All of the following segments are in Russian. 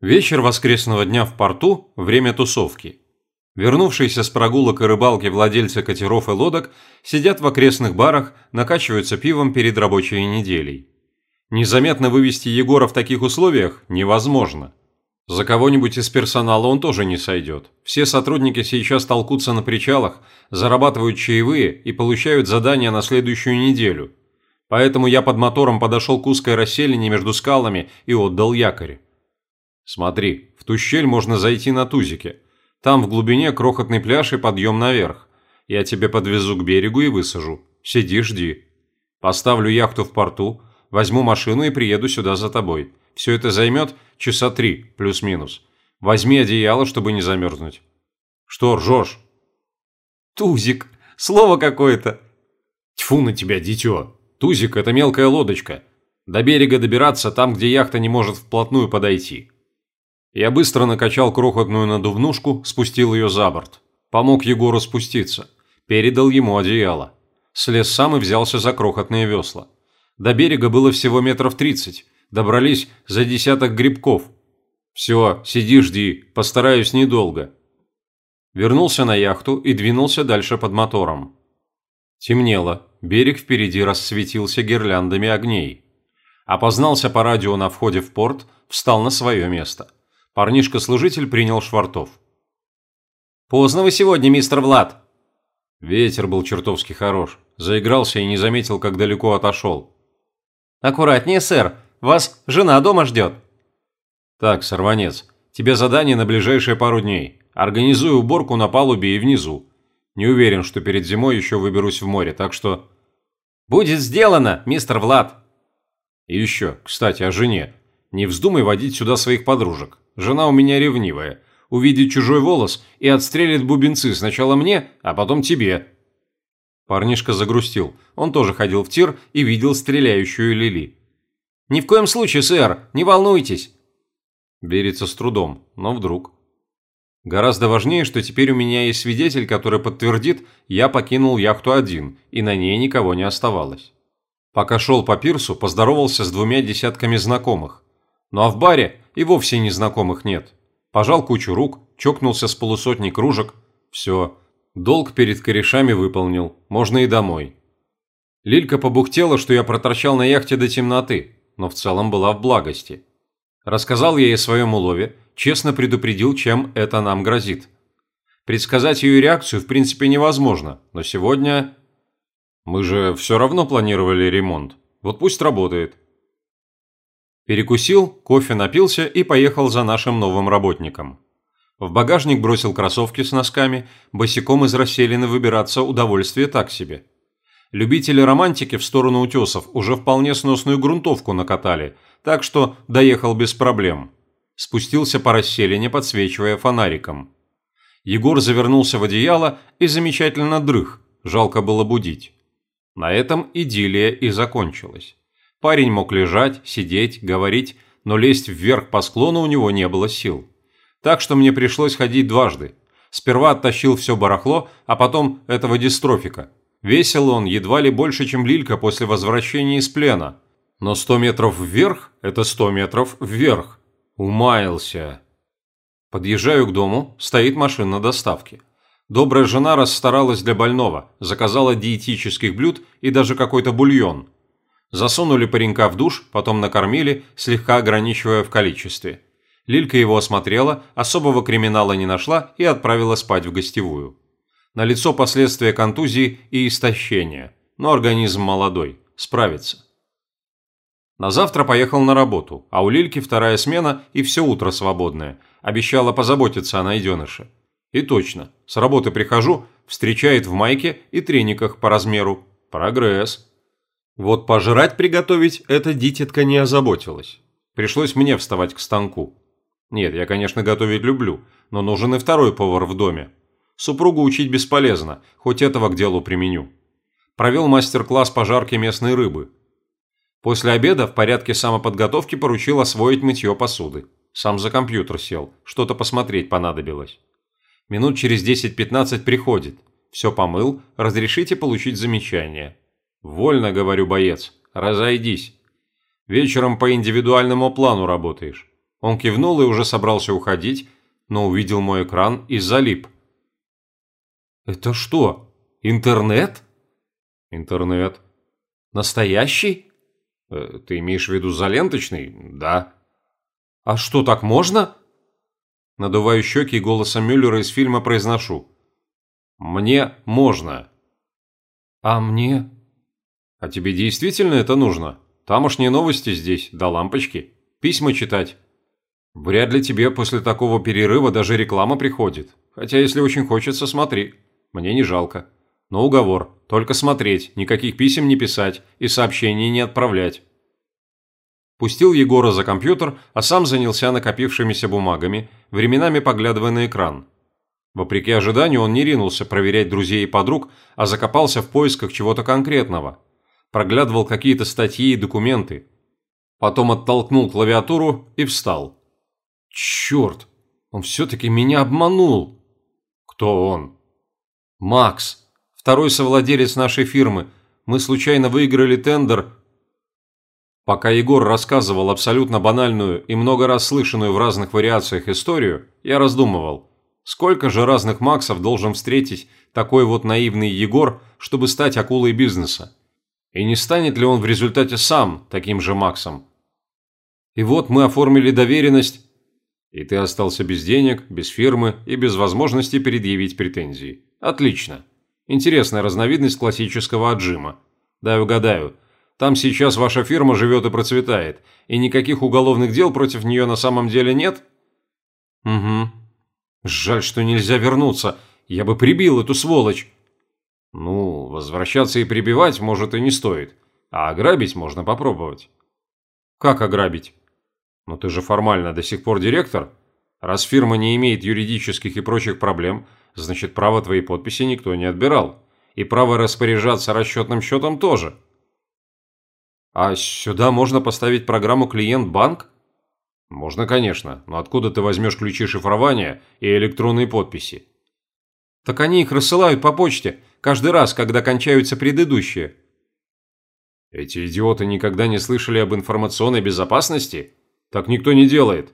Вечер воскресного дня в порту – время тусовки. Вернувшиеся с прогулок и рыбалки владельцы катеров и лодок сидят в окрестных барах, накачиваются пивом перед рабочей неделей. Незаметно вывести Егора в таких условиях невозможно. За кого-нибудь из персонала он тоже не сойдет. Все сотрудники сейчас толкутся на причалах, зарабатывают чаевые и получают задания на следующую неделю. Поэтому я под мотором подошел к узкой расселине между скалами и отдал якорь. Смотри, в ту щель можно зайти на тузике. Там в глубине крохотный пляж и подъем наверх. Я тебе подвезу к берегу и высажу. Сиди, жди. Поставлю яхту в порту, возьму машину и приеду сюда за тобой. Все это займет часа три, плюс-минус. Возьми одеяло, чтобы не замерзнуть. Что ржешь? Тузик. Слово какое-то. Тьфу на тебя, дитё. Тузик – это мелкая лодочка. До берега добираться там, где яхта не может вплотную подойти. Я быстро накачал крохотную надувнушку, спустил ее за борт. Помог Егору спуститься. Передал ему одеяло. Слез сам и взялся за крохотные весла. До берега было всего метров тридцать. Добрались за десяток грибков. Все, сиди жди, постараюсь недолго. Вернулся на яхту и двинулся дальше под мотором. Темнело, берег впереди рассветился гирляндами огней. Опознался по радио на входе в порт, встал на свое место – Парнишка-служитель принял швартов. «Поздно вы сегодня, мистер Влад!» Ветер был чертовски хорош. Заигрался и не заметил, как далеко отошел. «Аккуратнее, сэр. Вас жена дома ждет». «Так, сорванец, тебе задание на ближайшие пару дней. Организуй уборку на палубе и внизу. Не уверен, что перед зимой еще выберусь в море, так что...» «Будет сделано, мистер Влад!» «И еще, кстати, о жене. Не вздумай водить сюда своих подружек. Жена у меня ревнивая. Увидит чужой волос и отстрелит бубенцы сначала мне, а потом тебе». Парнишка загрустил. Он тоже ходил в тир и видел стреляющую Лили. «Ни в коем случае, сэр, не волнуйтесь». Верится с трудом, но вдруг. Гораздо важнее, что теперь у меня есть свидетель, который подтвердит, я покинул яхту один, и на ней никого не оставалось. Пока шел по пирсу, поздоровался с двумя десятками знакомых. Ну а в баре и вовсе незнакомых нет. Пожал кучу рук, чокнулся с полусотни кружек. Все. Долг перед корешами выполнил. Можно и домой. Лилька побухтела, что я проторчал на яхте до темноты, но в целом была в благости. Рассказал ей о своем улове, честно предупредил, чем это нам грозит. Предсказать ее реакцию в принципе невозможно, но сегодня... Мы же все равно планировали ремонт. Вот пусть работает. Перекусил, кофе напился и поехал за нашим новым работником. В багажник бросил кроссовки с носками, босиком из расселины выбираться удовольствие так себе. Любители романтики в сторону утесов уже вполне сносную грунтовку накатали, так что доехал без проблем. Спустился по расселине, подсвечивая фонариком. Егор завернулся в одеяло и замечательно дрых, жалко было будить. На этом идиллия и закончилась. Парень мог лежать, сидеть, говорить, но лезть вверх по склону у него не было сил. Так что мне пришлось ходить дважды. Сперва оттащил все барахло, а потом этого дистрофика. Весил он едва ли больше, чем Лилька после возвращения из плена. Но 100 метров вверх – это 100 метров вверх. Умаялся. Подъезжаю к дому, стоит машина доставки. Добрая жена расстаралась для больного, заказала диетических блюд и даже какой-то бульон – Засунули паренька в душ, потом накормили, слегка ограничивая в количестве. Лилька его осмотрела, особого криминала не нашла и отправила спать в гостевую. На лицо последствия контузии и истощения, но организм молодой, справится. На завтра поехал на работу, а у Лильки вторая смена и все утро свободное. Обещала позаботиться о найденыше. И точно, с работы прихожу, встречает в майке и трениках по размеру. Прогресс. Вот пожрать приготовить эта дитятка не озаботилась. Пришлось мне вставать к станку. Нет, я, конечно, готовить люблю, но нужен и второй повар в доме. Супругу учить бесполезно, хоть этого к делу применю. Провел мастер-класс по жарке местной рыбы. После обеда в порядке самоподготовки поручил освоить мытье посуды. Сам за компьютер сел, что-то посмотреть понадобилось. Минут через 10-15 приходит. Все помыл, разрешите получить замечание. «Вольно, говорю, боец, разойдись. Вечером по индивидуальному плану работаешь. Он кивнул и уже собрался уходить, но увидел мой экран и залип. «Это что, интернет?» «Интернет». «Настоящий?» «Э, «Ты имеешь в виду заленточный?» «Да». «А что, так можно?» Надуваю щеки и голосом Мюллера из фильма произношу. «Мне можно». «А мне?» «А тебе действительно это нужно? Тамошние новости здесь, до лампочки. Письма читать. Вряд ли тебе после такого перерыва даже реклама приходит. Хотя если очень хочется, смотри. Мне не жалко. Но уговор. Только смотреть, никаких писем не писать и сообщений не отправлять. Пустил Егора за компьютер, а сам занялся накопившимися бумагами, временами поглядывая на экран. Вопреки ожиданию он не ринулся проверять друзей и подруг, а закопался в поисках чего-то конкретного. Проглядывал какие-то статьи и документы. Потом оттолкнул клавиатуру и встал. Черт, он все-таки меня обманул. Кто он? Макс, второй совладелец нашей фирмы. Мы случайно выиграли тендер. Пока Егор рассказывал абсолютно банальную и много раз слышанную в разных вариациях историю, я раздумывал, сколько же разных Максов должен встретить такой вот наивный Егор, чтобы стать акулой бизнеса? И не станет ли он в результате сам таким же Максом? И вот мы оформили доверенность, и ты остался без денег, без фирмы и без возможности предъявить претензии. Отлично. Интересная разновидность классического отжима. Дай угадаю. Там сейчас ваша фирма живет и процветает, и никаких уголовных дел против нее на самом деле нет? Угу. Жаль, что нельзя вернуться. Я бы прибил эту сволочь. Ну, возвращаться и прибивать, может, и не стоит. А ограбить можно попробовать. Как ограбить? Но ты же формально до сих пор директор. Раз фирма не имеет юридических и прочих проблем, значит право твоей подписи никто не отбирал. И право распоряжаться расчетным счетом тоже. А сюда можно поставить программу «Клиент-банк»? Можно, конечно, но откуда ты возьмешь ключи шифрования и электронные подписи? Так они их рассылают по почте, каждый раз, когда кончаются предыдущие. Эти идиоты никогда не слышали об информационной безопасности? Так никто не делает.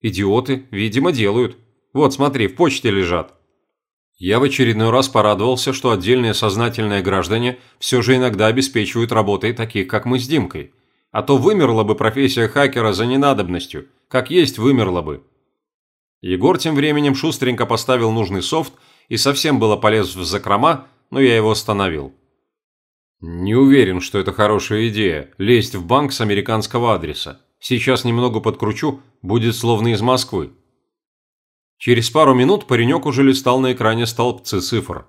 Идиоты, видимо, делают. Вот, смотри, в почте лежат. Я в очередной раз порадовался, что отдельные сознательные граждане все же иногда обеспечивают работой таких, как мы с Димкой. А то вымерла бы профессия хакера за ненадобностью, как есть вымерла бы. Егор тем временем шустренько поставил нужный софт и совсем было полез в закрома, но я его остановил. Не уверен, что это хорошая идея – лезть в банк с американского адреса. Сейчас немного подкручу, будет словно из Москвы. Через пару минут паренек уже листал на экране столбцы цифр.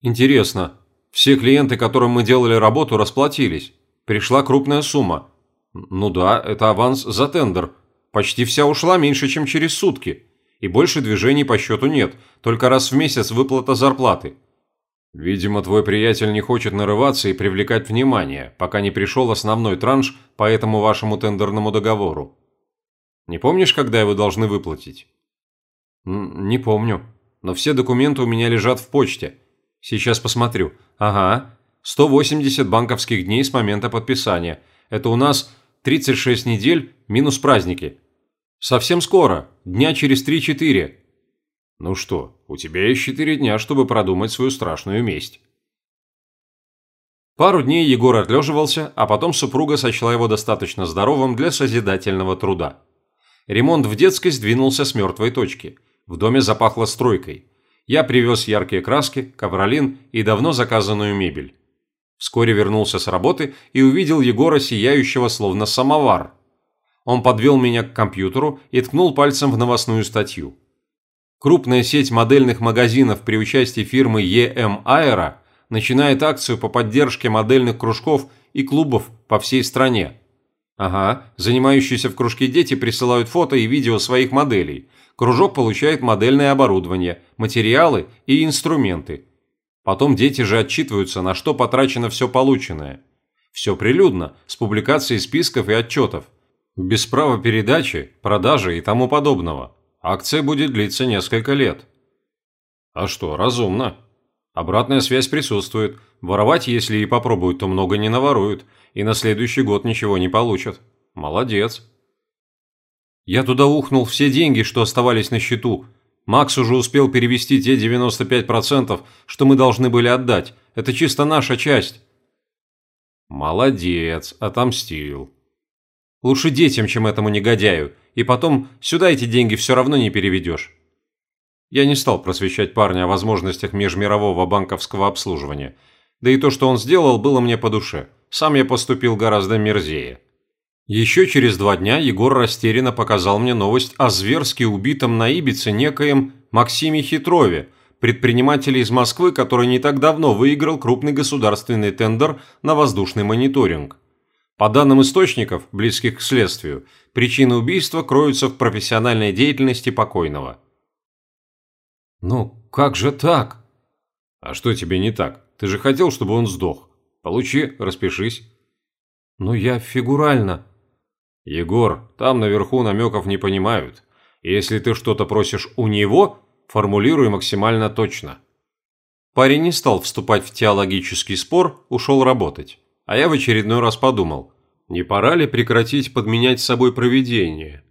Интересно, все клиенты, которым мы делали работу, расплатились. Пришла крупная сумма. Ну да, это аванс за тендер. Почти вся ушла меньше, чем через сутки. И больше движений по счету нет, только раз в месяц выплата зарплаты. Видимо, твой приятель не хочет нарываться и привлекать внимание, пока не пришел основной транш по этому вашему тендерному договору. Не помнишь, когда его должны выплатить? Не помню, но все документы у меня лежат в почте. Сейчас посмотрю. Ага, 180 банковских дней с момента подписания. Это у нас 36 недель минус праздники. Совсем скоро, дня через 3-4. Ну что, у тебя есть четыре дня, чтобы продумать свою страшную месть. Пару дней Егор отлеживался, а потом супруга сочла его достаточно здоровым для созидательного труда. Ремонт в детской сдвинулся с мертвой точки. В доме запахло стройкой. Я привез яркие краски, ковролин и давно заказанную мебель. Вскоре вернулся с работы и увидел Егора сияющего словно самовар. Он подвел меня к компьютеру и ткнул пальцем в новостную статью. Крупная сеть модельных магазинов при участии фирмы EM Aero начинает акцию по поддержке модельных кружков и клубов по всей стране. Ага, занимающиеся в кружке дети присылают фото и видео своих моделей. Кружок получает модельное оборудование, материалы и инструменты. Потом дети же отчитываются, на что потрачено все полученное. Все прилюдно, с публикацией списков и отчетов. Без права передачи, продажи и тому подобного. Акция будет длиться несколько лет. А что, разумно. Обратная связь присутствует. Воровать, если и попробуют, то много не наворуют. И на следующий год ничего не получат. Молодец. Я туда ухнул все деньги, что оставались на счету. Макс уже успел перевести те 95%, что мы должны были отдать. Это чисто наша часть. Молодец, отомстил. Лучше детям, чем этому негодяю. И потом, сюда эти деньги все равно не переведешь. Я не стал просвещать парня о возможностях межмирового банковского обслуживания. Да и то, что он сделал, было мне по душе. Сам я поступил гораздо мерзее. Еще через два дня Егор растерянно показал мне новость о зверски убитом на Ибице некоем Максиме Хитрове, предпринимателе из Москвы, который не так давно выиграл крупный государственный тендер на воздушный мониторинг. По данным источников, близких к следствию, причины убийства кроются в профессиональной деятельности покойного. «Ну, как же так?» «А что тебе не так? Ты же хотел, чтобы он сдох. Получи, распишись». «Ну, я фигурально», «Егор, там наверху намеков не понимают. Если ты что-то просишь у него, формулируй максимально точно». Парень не стал вступать в теологический спор, ушел работать. А я в очередной раз подумал, не пора ли прекратить подменять собой проведение?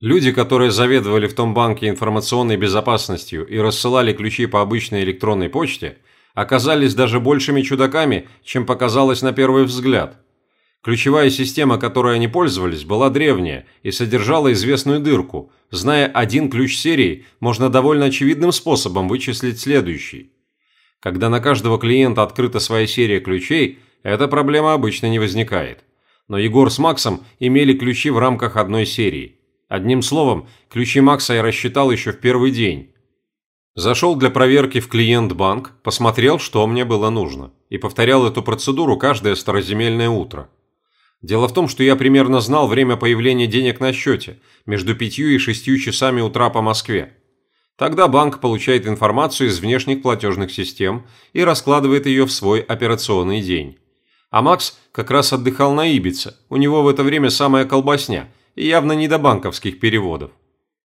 Люди, которые заведовали в том банке информационной безопасностью и рассылали ключи по обычной электронной почте, оказались даже большими чудаками, чем показалось на первый взгляд – Ключевая система, которой они пользовались, была древняя и содержала известную дырку. Зная один ключ серии, можно довольно очевидным способом вычислить следующий. Когда на каждого клиента открыта своя серия ключей, эта проблема обычно не возникает. Но Егор с Максом имели ключи в рамках одной серии. Одним словом, ключи Макса я рассчитал еще в первый день. Зашел для проверки в клиент-банк, посмотрел, что мне было нужно, и повторял эту процедуру каждое староземельное утро. Дело в том, что я примерно знал время появления денег на счете между пятью и шестью часами утра по Москве. Тогда банк получает информацию из внешних платежных систем и раскладывает ее в свой операционный день. А Макс как раз отдыхал на Ибице, у него в это время самая колбасня и явно не до банковских переводов.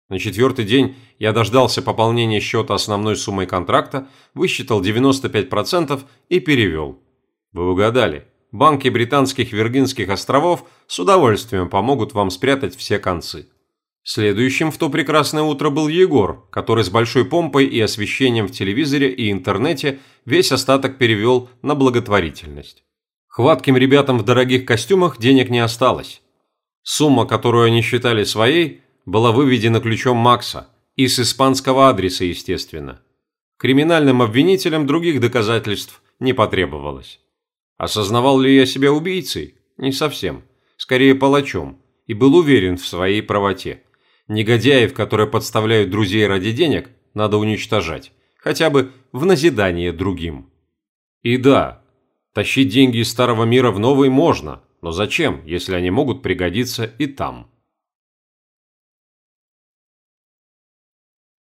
На четвертый день я дождался пополнения счета основной суммой контракта, высчитал 95% и перевел. Вы угадали банки британских Виргинских островов с удовольствием помогут вам спрятать все концы. Следующим в то прекрасное утро был Егор, который с большой помпой и освещением в телевизоре и интернете весь остаток перевел на благотворительность. Хватким ребятам в дорогих костюмах денег не осталось. Сумма, которую они считали своей, была выведена ключом Макса и с испанского адреса, естественно. Криминальным обвинителям других доказательств не потребовалось. Осознавал ли я себя убийцей? Не совсем. Скорее палачом. И был уверен в своей правоте. Негодяев, которые подставляют друзей ради денег, надо уничтожать. Хотя бы в назидание другим. И да, тащить деньги из старого мира в новый можно. Но зачем, если они могут пригодиться и там?